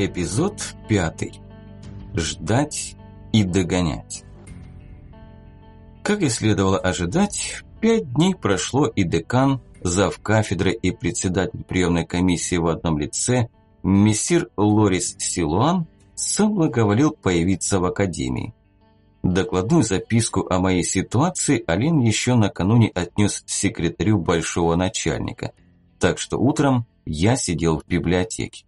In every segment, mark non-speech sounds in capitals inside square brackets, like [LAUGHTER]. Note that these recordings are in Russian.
Эпизод пятый. Ждать и догонять. Как и следовало ожидать, пять дней прошло и декан, зав кафедры и председатель приемной комиссии в одном лице, мессир Лорис Силуан, соблаговолил появиться в академии. Докладную записку о моей ситуации Алин еще накануне отнес секретарю большого начальника, так что утром я сидел в библиотеке.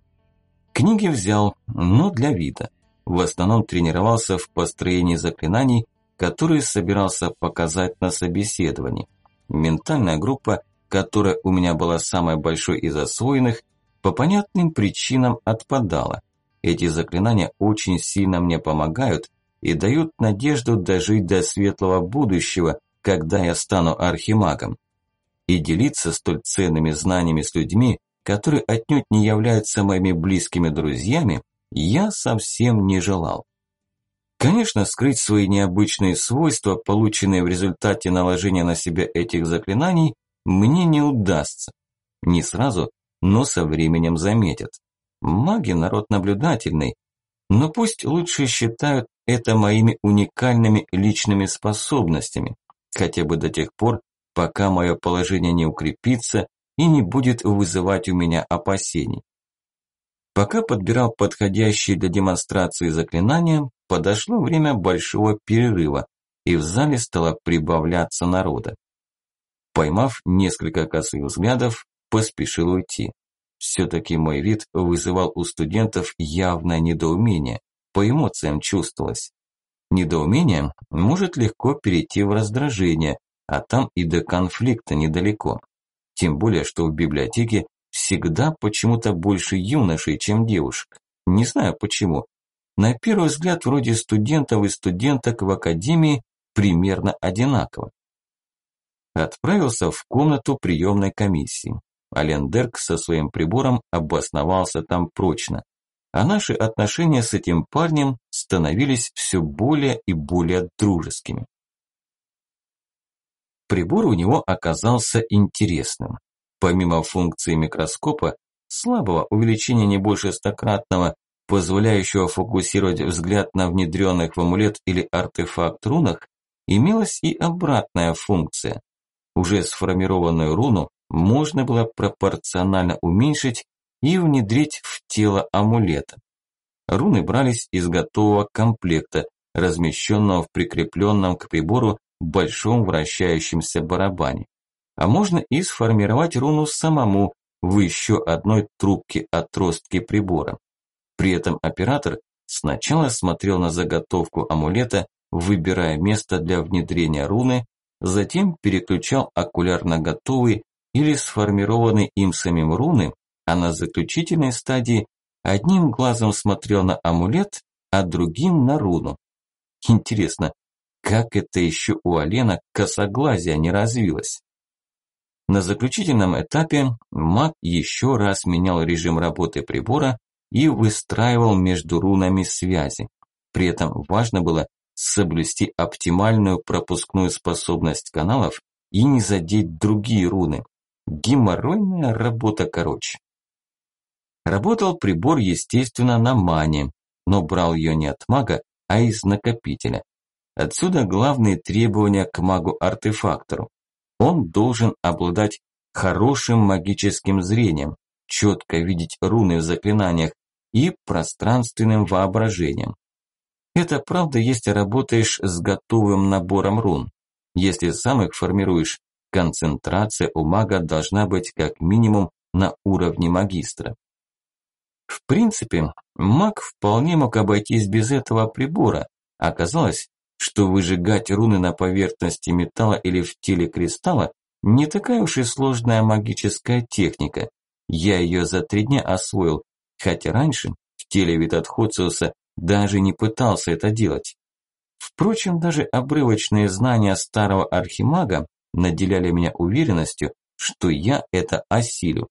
Книги взял, но для вида. В основном тренировался в построении заклинаний, которые собирался показать на собеседовании. Ментальная группа, которая у меня была самой большой из освоенных, по понятным причинам отпадала. Эти заклинания очень сильно мне помогают и дают надежду дожить до светлого будущего, когда я стану архимагом. И делиться столь ценными знаниями с людьми, которые отнюдь не являются моими близкими друзьями, я совсем не желал. Конечно, скрыть свои необычные свойства, полученные в результате наложения на себя этих заклинаний, мне не удастся. Не сразу, но со временем заметят. Маги – народ наблюдательный, но пусть лучше считают это моими уникальными личными способностями, хотя бы до тех пор, пока мое положение не укрепится и не будет вызывать у меня опасений. Пока подбирал подходящие для демонстрации заклинания, подошло время большого перерыва, и в зале стало прибавляться народа. Поймав несколько косых взглядов, поспешил уйти. Все-таки мой вид вызывал у студентов явное недоумение, по эмоциям чувствовалось. Недоумение может легко перейти в раздражение, а там и до конфликта недалеко. Тем более, что в библиотеке всегда почему-то больше юношей, чем девушек. Не знаю почему. На первый взгляд, вроде студентов и студенток в академии примерно одинаково. Отправился в комнату приемной комиссии. Алендерк со своим прибором обосновался там прочно. А наши отношения с этим парнем становились все более и более дружескими. Прибор у него оказался интересным. Помимо функции микроскопа, слабого увеличения не больше стократного, позволяющего фокусировать взгляд на внедренных в амулет или артефакт рунах, имелась и обратная функция. Уже сформированную руну можно было пропорционально уменьшить и внедрить в тело амулета. Руны брались из готового комплекта, размещенного в прикрепленном к прибору большом вращающемся барабане. А можно и сформировать руну самому в еще одной трубке отростки прибора. При этом оператор сначала смотрел на заготовку амулета, выбирая место для внедрения руны, затем переключал окуляр на готовый или сформированный им самим руны, а на заключительной стадии одним глазом смотрел на амулет, а другим на руну. Интересно, как это еще у Алена косоглазия не развилось? На заключительном этапе маг еще раз менял режим работы прибора и выстраивал между рунами связи. При этом важно было соблюсти оптимальную пропускную способность каналов и не задеть другие руны. Геморройная работа короче. Работал прибор, естественно, на мане, но брал ее не от мага, а из накопителя. Отсюда главные требования к магу-артефактору. Он должен обладать хорошим магическим зрением, четко видеть руны в заклинаниях и пространственным воображением. Это правда, если работаешь с готовым набором рун. Если сам их формируешь, концентрация у мага должна быть как минимум на уровне магистра. В принципе, маг вполне мог обойтись без этого прибора. Оказалось, что выжигать руны на поверхности металла или в теле кристалла не такая уж и сложная магическая техника. Я ее за три дня освоил, хотя раньше в теле Витатхоциуса даже не пытался это делать. Впрочем, даже обрывочные знания старого архимага наделяли меня уверенностью, что я это осилю.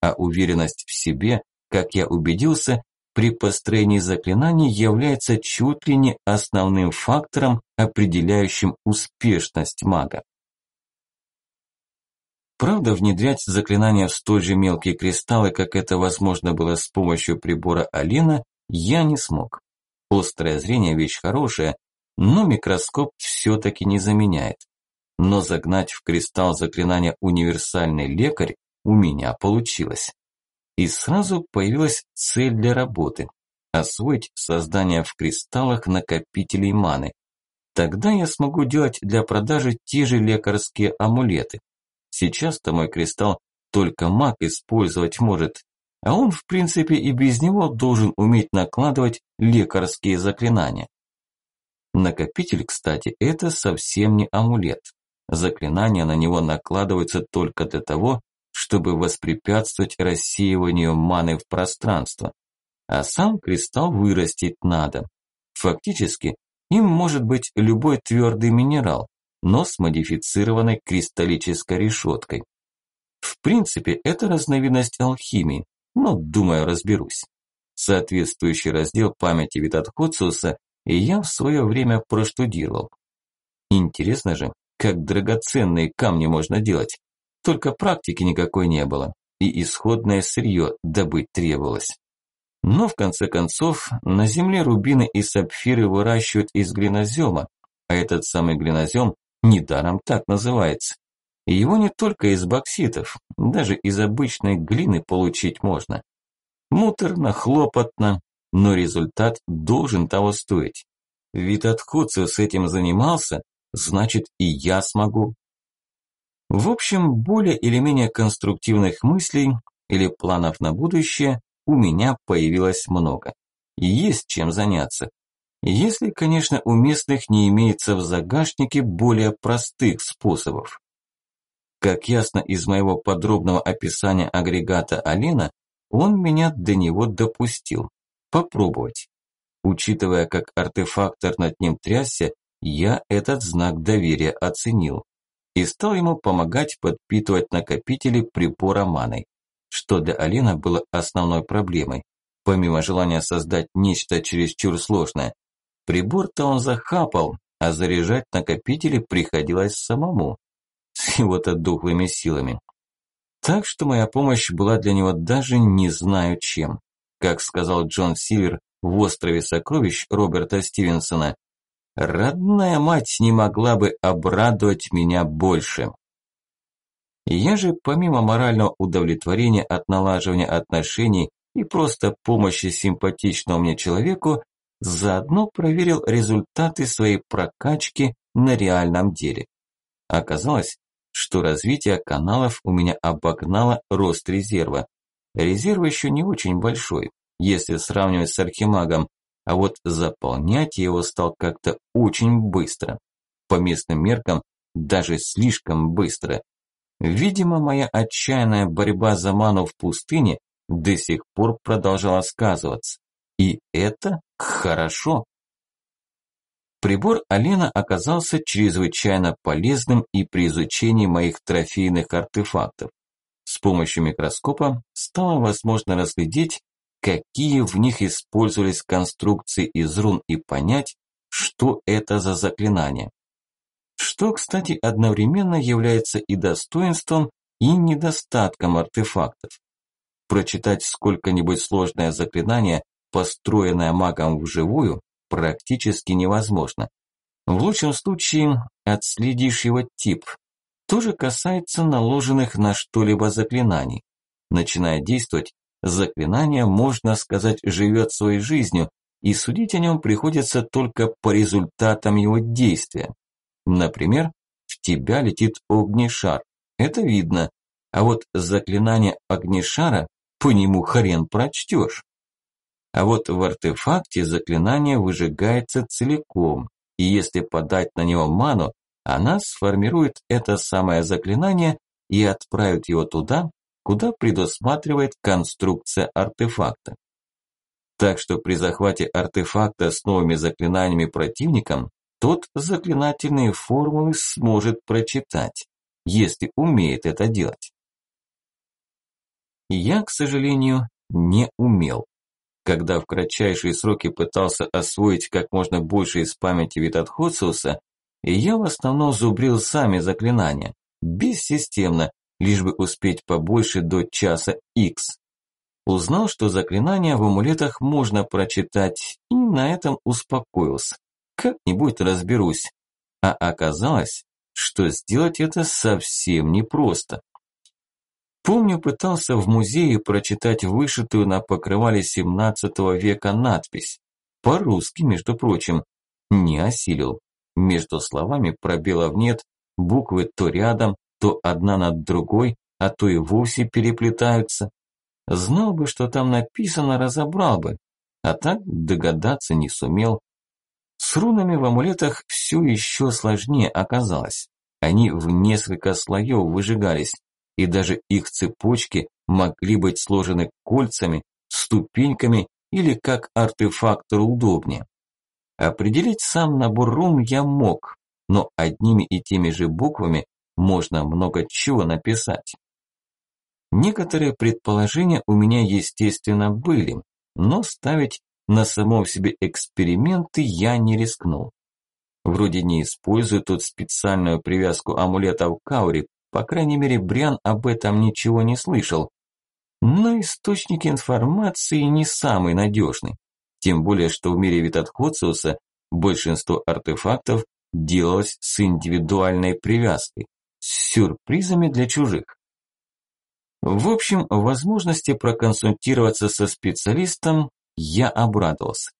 А уверенность в себе, как я убедился, при построении заклинаний является чуть ли не основным фактором, определяющим успешность мага. Правда, внедрять заклинания в столь же мелкие кристаллы, как это возможно было с помощью прибора Алина, я не смог. Острое зрение – вещь хорошая, но микроскоп все-таки не заменяет. Но загнать в кристалл заклинания «Универсальный лекарь» у меня получилось. И сразу появилась цель для работы – освоить создание в кристаллах накопителей маны. Тогда я смогу делать для продажи те же лекарские амулеты. Сейчас-то мой кристалл только маг использовать может, а он в принципе и без него должен уметь накладывать лекарские заклинания. Накопитель, кстати, это совсем не амулет. Заклинания на него накладываются только для того, чтобы воспрепятствовать рассеиванию маны в пространство. А сам кристалл вырастить надо. Фактически, им может быть любой твердый минерал, но с модифицированной кристаллической решеткой. В принципе, это разновидность алхимии, но, думаю, разберусь. Соответствующий раздел памяти Витатхоциуса я в свое время проштудировал. Интересно же, как драгоценные камни можно делать. Только практики никакой не было, и исходное сырье добыть требовалось. Но в конце концов, на земле рубины и сапфиры выращивают из глинозема, а этот самый глинозем недаром так называется. И его не только из бокситов, даже из обычной глины получить можно. Муторно, хлопотно, но результат должен того стоить. Ведь Атхуцу с этим занимался, значит и я смогу. В общем, более или менее конструктивных мыслей или планов на будущее у меня появилось много. И есть чем заняться. Если, конечно, у местных не имеется в загашнике более простых способов. Как ясно из моего подробного описания агрегата Алина, он меня до него допустил. Попробовать. Учитывая, как артефактор над ним трясся, я этот знак доверия оценил и стал ему помогать подпитывать накопители прибора маной, что для Алина было основной проблемой, помимо желания создать нечто чересчур сложное. Прибор-то он захапал, а заряжать накопители приходилось самому, [LAUGHS] с его-то духлыми силами. Так что моя помощь была для него даже не знаю чем. Как сказал Джон Сильвер в «Острове сокровищ» Роберта Стивенсона, Родная мать не могла бы обрадовать меня больше. Я же, помимо морального удовлетворения от налаживания отношений и просто помощи симпатичному мне человеку, заодно проверил результаты своей прокачки на реальном деле. Оказалось, что развитие каналов у меня обогнало рост резерва. Резерв еще не очень большой, если сравнивать с архимагом, а вот заполнять его стал как-то очень быстро. По местным меркам даже слишком быстро. Видимо, моя отчаянная борьба за ману в пустыне до сих пор продолжала сказываться. И это хорошо. Прибор Алина оказался чрезвычайно полезным и при изучении моих трофейных артефактов. С помощью микроскопа стало возможно разглядеть, какие в них использовались конструкции из рун и понять, что это за заклинание. Что, кстати, одновременно является и достоинством, и недостатком артефактов. Прочитать сколько-нибудь сложное заклинание, построенное магом вживую, практически невозможно. В лучшем случае отследишь его тип. То же касается наложенных на что-либо заклинаний. Начиная действовать, Заклинание, можно сказать, живет своей жизнью, и судить о нем приходится только по результатам его действия. Например, в тебя летит огнешар. Это видно. А вот заклинание огнешара по нему хрен прочтешь. А вот в артефакте заклинание выжигается целиком, и если подать на него ману, она сформирует это самое заклинание и отправит его туда, куда предусматривает конструкция артефакта. Так что при захвате артефакта с новыми заклинаниями противником, тот заклинательные формулы сможет прочитать, если умеет это делать. Я, к сожалению, не умел. Когда в кратчайшие сроки пытался освоить как можно больше из памяти Витатхоциуса, я в основном зубрил сами заклинания, бессистемно, лишь бы успеть побольше до часа X. Узнал, что заклинания в амулетах можно прочитать, и на этом успокоился. Как-нибудь разберусь. А оказалось, что сделать это совсем непросто. Помню, пытался в музее прочитать вышитую на покрывале 17 века надпись. По-русски, между прочим. Не осилил. Между словами пробелов нет, буквы то рядом, то одна над другой, а то и вовсе переплетаются. Знал бы, что там написано, разобрал бы. А так догадаться не сумел. С рунами в амулетах все еще сложнее оказалось. Они в несколько слоев выжигались, и даже их цепочки могли быть сложены кольцами, ступеньками или как артефактору удобнее. Определить сам набор рун я мог, но одними и теми же буквами можно много чего написать. Некоторые предположения у меня, естественно, были, но ставить на самом себе эксперименты я не рискнул. Вроде не использую тут специальную привязку амулета в кауре, по крайней мере, Бриан об этом ничего не слышал. Но источник информации не самый надежный. Тем более, что в мире Витатхоциуса большинство артефактов делалось с индивидуальной привязкой, с сюрпризами для чужих. В общем, возможности проконсультироваться со специалистом я обрадовался.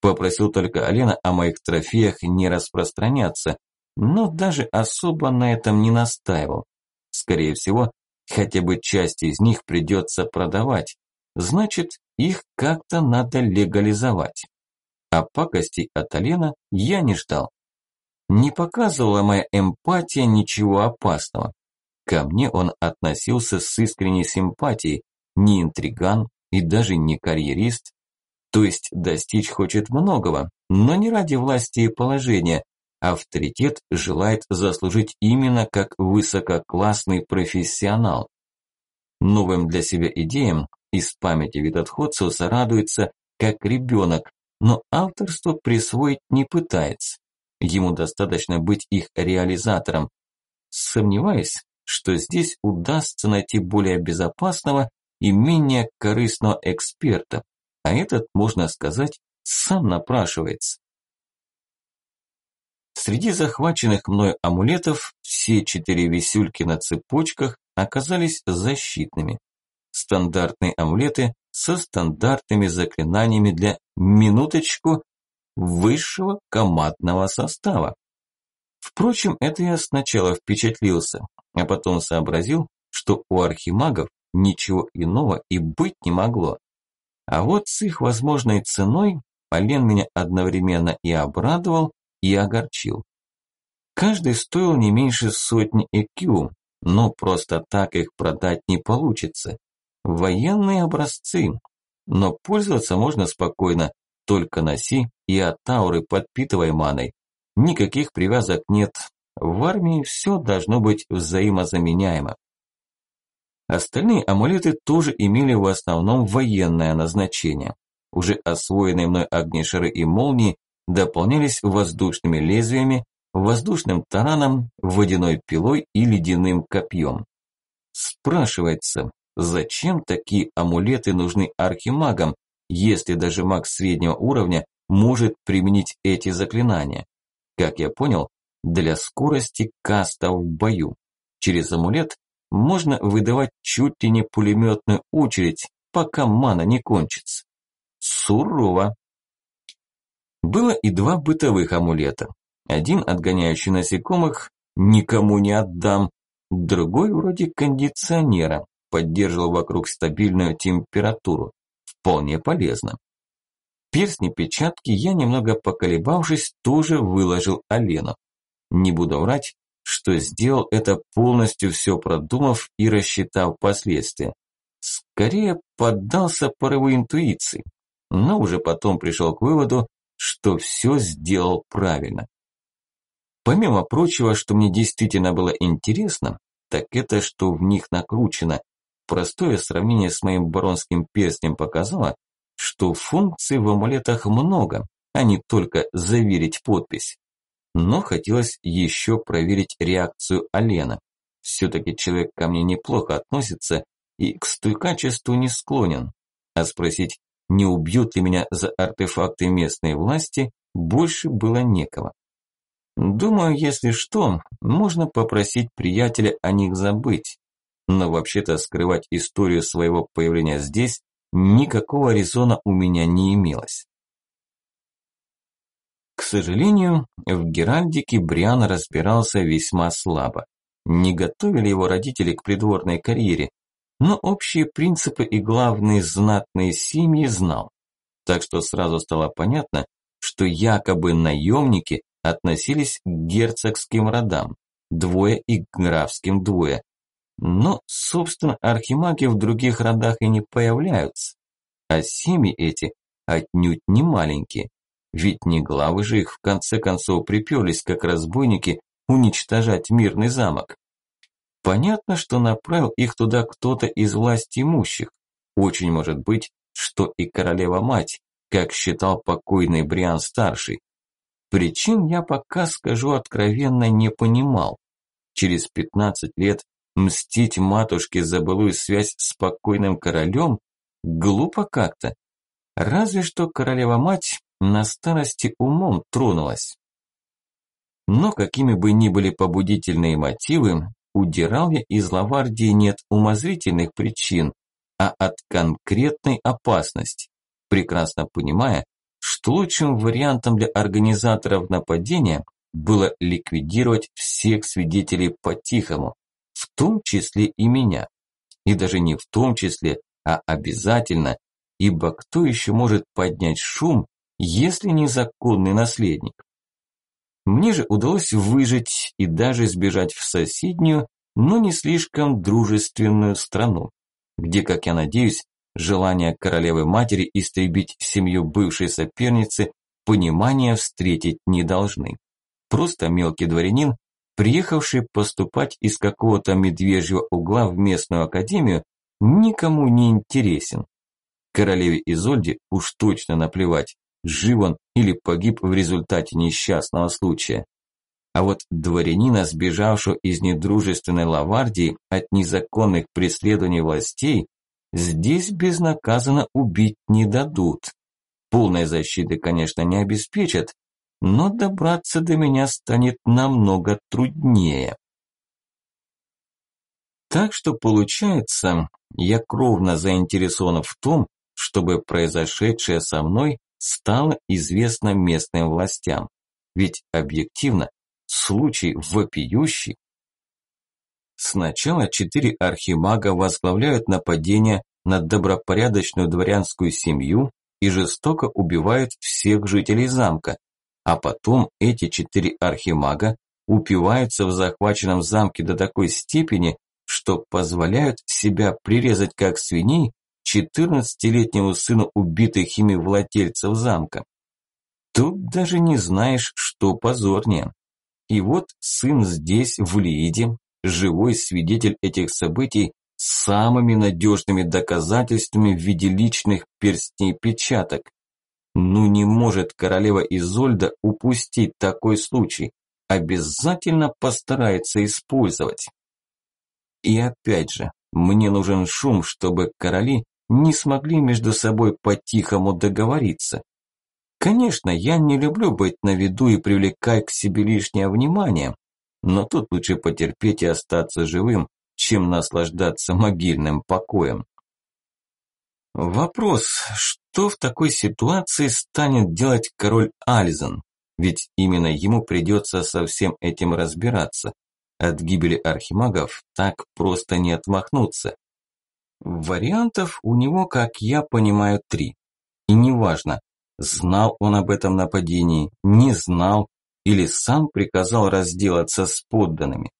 Попросил только Алена о моих трофеях не распространяться, но даже особо на этом не настаивал. Скорее всего, хотя бы часть из них придется продавать, значит, их как-то надо легализовать. А пакостей от Алена я не ждал. Не показывала моя эмпатия ничего опасного. Ко мне он относился с искренней симпатией, не интриган и даже не карьерист. То есть достичь хочет многого, но не ради власти и положения. Авторитет желает заслужить именно как высококлассный профессионал. Новым для себя идеям из памяти Витатходциуса радуется как ребенок, но авторство присвоить не пытается. Ему достаточно быть их реализатором. Сомневаюсь, что здесь удастся найти более безопасного и менее корыстного эксперта, а этот, можно сказать, сам напрашивается. Среди захваченных мной амулетов все четыре висюльки на цепочках оказались защитными. Стандартные амулеты со стандартными заклинаниями для минуточку высшего командного состава. Впрочем, это я сначала впечатлился, а потом сообразил, что у архимагов ничего иного и быть не могло. А вот с их возможной ценой Полен меня одновременно и обрадовал, и огорчил. Каждый стоил не меньше сотни ЭКЮ, но просто так их продать не получится. Военные образцы, но пользоваться можно спокойно, только носи и от ауры подпитывай маной. Никаких привязок нет, в армии все должно быть взаимозаменяемо. Остальные амулеты тоже имели в основном военное назначение. Уже освоенные мной огнешары и молнии дополнялись воздушными лезвиями, воздушным тараном, водяной пилой и ледяным копьем. Спрашивается, зачем такие амулеты нужны архимагам, если даже маг среднего уровня может применить эти заклинания? Как я понял, для скорости каста в бою. Через амулет можно выдавать чуть ли не пулеметную очередь, пока мана не кончится. Сурово. Было и два бытовых амулета. Один отгоняющий насекомых, никому не отдам, другой вроде кондиционера, поддерживал вокруг стабильную температуру. Вполне полезно. Перстни-печатки я, немного поколебавшись, тоже выложил Алену. Не буду врать, что сделал это полностью все продумав и рассчитав последствия. Скорее поддался порыву интуиции, но уже потом пришел к выводу, что все сделал правильно. Помимо прочего, что мне действительно было интересно, так это, что в них накручено. Простое сравнение с моим баронским перстнем показало, что функций в амулетах много, а не только заверить подпись. Но хотелось еще проверить реакцию Алена. Все-таки человек ко мне неплохо относится и к стойкачеству не склонен. А спросить, не убьют ли меня за артефакты местной власти, больше было некого. Думаю, если что, можно попросить приятеля о них забыть. Но вообще-то скрывать историю своего появления здесь никакого резона у меня не имелось. К сожалению, в Геральдике Бриан разбирался весьма слабо. Не готовили его родители к придворной карьере, но общие принципы и главные знатные семьи знал. Так что сразу стало понятно, что якобы наемники относились к герцогским родам, двое и к графским двое. Но, собственно, архимаги в других родах и не появляются. А семьи эти отнюдь не маленькие. Ведь не главы же их в конце концов приперлись, как разбойники, уничтожать мирный замок. Понятно, что направил их туда кто-то из власти имущих. Очень может быть, что и королева-мать, как считал покойный Бриан-старший. Причин я пока, скажу откровенно, не понимал. Через 15 лет мстить матушке за былую связь с покойным королем глупо как-то. Разве что королева-мать на старости умом тронулась. Но какими бы ни были побудительные мотивы, удирал я из Лавардии не от умозрительных причин, а от конкретной опасности, прекрасно понимая, что лучшим вариантом для организаторов нападения было ликвидировать всех свидетелей по-тихому, в том числе и меня. И даже не в том числе, а обязательно, ибо кто еще может поднять шум, если не законный наследник? Мне же удалось выжить и даже сбежать в соседнюю, но не слишком дружественную страну, где, как я надеюсь, желание королевы-матери истребить семью бывшей соперницы понимания встретить не должны. Просто мелкий дворянин, приехавший поступать из какого-то медвежьего угла в местную академию, никому не интересен. Королеве Изольде уж точно наплевать, жив он или погиб в результате несчастного случая. А вот дворянина, сбежавшего из недружественной Лавардии от незаконных преследований властей, здесь безнаказанно убить не дадут. Полной защиты, конечно, не обеспечат, но добраться до меня станет намного труднее. Так что получается, я кровно заинтересован в том, чтобы произошедшее со мной стало известно местным властям. Ведь объективно случай вопиющий. Сначала четыре архимага возглавляют нападение на добропорядочную дворянскую семью и жестоко убивают всех жителей замка, а потом эти четыре архимага упиваются в захваченном замке до такой степени, что позволяют себя прирезать как свиней 14-летнему сыну убитых ими владельцев замка. Тут даже не знаешь, что позорнее. И вот сын здесь, в Лииде, живой свидетель этих событий с самыми надежными доказательствами в виде личных перстней печаток. Ну не может королева Изольда упустить такой случай. Обязательно постарается использовать. И опять же, мне нужен шум, чтобы короли не смогли между собой по-тихому договориться. Конечно, я не люблю быть на виду и привлекать к себе лишнее внимание, но тут лучше потерпеть и остаться живым, чем наслаждаться могильным покоем. Вопрос, что в такой ситуации станет делать король Альзен? Ведь именно ему придется со всем этим разбираться. От гибели архимагов так просто не отмахнуться. Вариантов у него, как я понимаю, три. И неважно, знал он об этом нападении, не знал или сам приказал разделаться с подданными.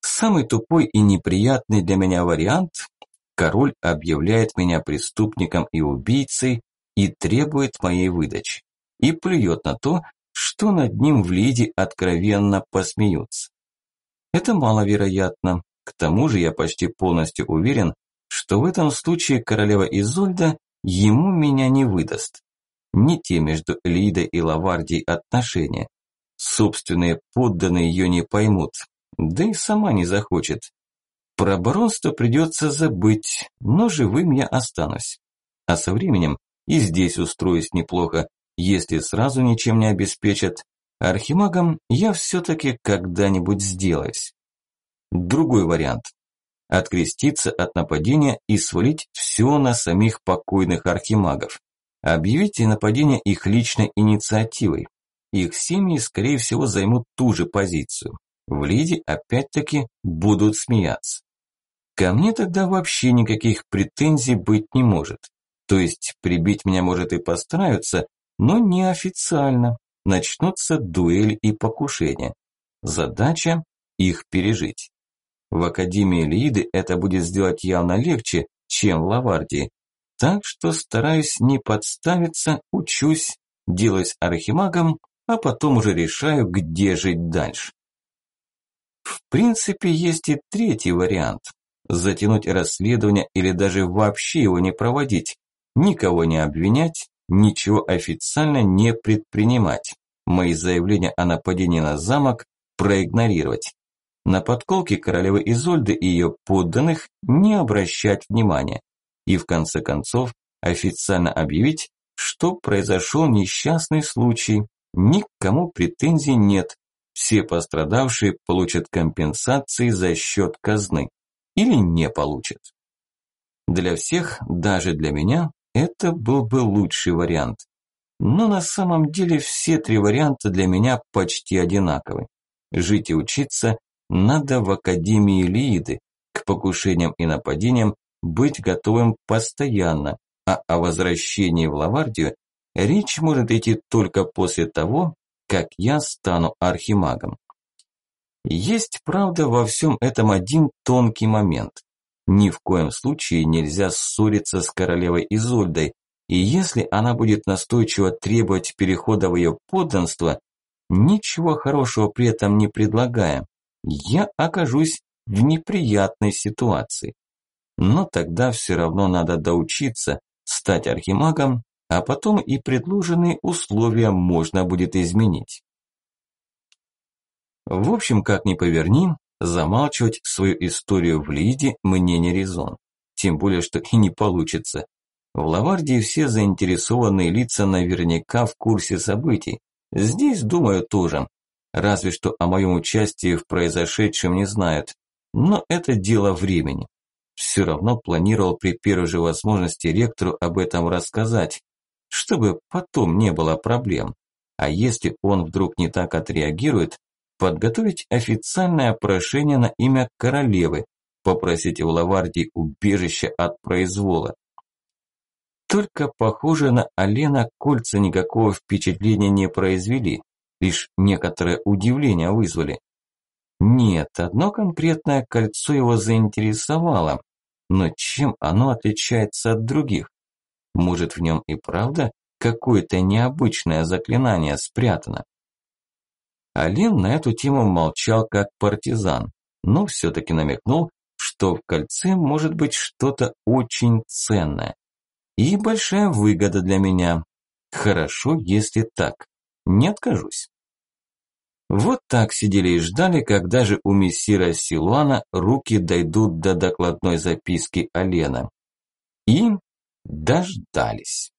Самый тупой и неприятный для меня вариант – король объявляет меня преступником и убийцей и требует моей выдачи. И плюет на то, что над ним в Лиде откровенно посмеются. Это маловероятно. К тому же я почти полностью уверен, что в этом случае королева Изольда ему меня не выдаст. Не те между Лидой и Лавардией отношения. Собственные подданные ее не поймут. Да и сама не захочет. Про баронство придется забыть, но живым я останусь. А со временем и здесь устроюсь неплохо, если сразу ничем не обеспечат. Архимагом я все-таки когда-нибудь сделаюсь. Другой вариант. Откреститься от нападения и свалить все на самих покойных архимагов. Объявите нападение их личной инициативой. Их семьи, скорее всего, займут ту же позицию. В Лиде опять-таки будут смеяться. Ко мне тогда вообще никаких претензий быть не может. То есть прибить меня может и постараются, но неофициально. Начнутся дуэль и покушение. Задача – их пережить. В Академии Лиды это будет сделать явно легче, чем в Лавардии. Так что стараюсь не подставиться, учусь, делаюсь архимагом, а потом уже решаю, где жить дальше. В принципе, есть и третий вариант. Затянуть расследование или даже вообще его не проводить. Никого не обвинять, ничего официально не предпринимать. Мои заявления о нападении на замок проигнорировать. На подколки королевы Изольды и ее подданных не обращать внимания. И в конце концов официально объявить, что произошел несчастный случай, никому претензий нет, все пострадавшие получат компенсации за счет казны или не получат. Для всех, даже для меня, это был бы лучший вариант. Но на самом деле все три варианта для меня почти одинаковы. Жить и учиться надо в Академии Лииды, к покушениям и нападениям быть готовым постоянно, а о возвращении в Лавардию речь может идти только после того, как я стану архимагом. Есть, правда, во всем этом один тонкий момент. Ни в коем случае нельзя ссориться с королевой Изольдой, и если она будет настойчиво требовать перехода в ее подданство, ничего хорошего при этом не предлагая, я окажусь в неприятной ситуации. Но тогда все равно надо доучиться, стать архимагом, а потом и предложенные условия можно будет изменить. В общем, как ни поверни, замалчивать свою историю в Лиде мне не резон. Тем более, что и не получится. В Лавардии все заинтересованные лица наверняка в курсе событий. Здесь, думаю, тоже. Разве что о моем участии в произошедшем не знают. Но это дело времени. Все равно планировал при первой же возможности ректору об этом рассказать, чтобы потом не было проблем. А если он вдруг не так отреагирует, подготовить официальное прошение на имя королевы, попросить в Лавардии убежище от произвола. Только, похоже, на Алена кольца никакого впечатления не произвели, лишь некоторое удивление вызвали. Нет, одно конкретное кольцо его заинтересовало, но чем оно отличается от других? Может в нем и правда какое-то необычное заклинание спрятано? Алин на эту тему молчал как партизан, но все-таки намекнул, что в кольце может быть что-то очень ценное. И большая выгода для меня. Хорошо, если так. Не откажусь. Вот так сидели и ждали, когда же у мессира Силуана руки дойдут до докладной записки Алена. И дождались.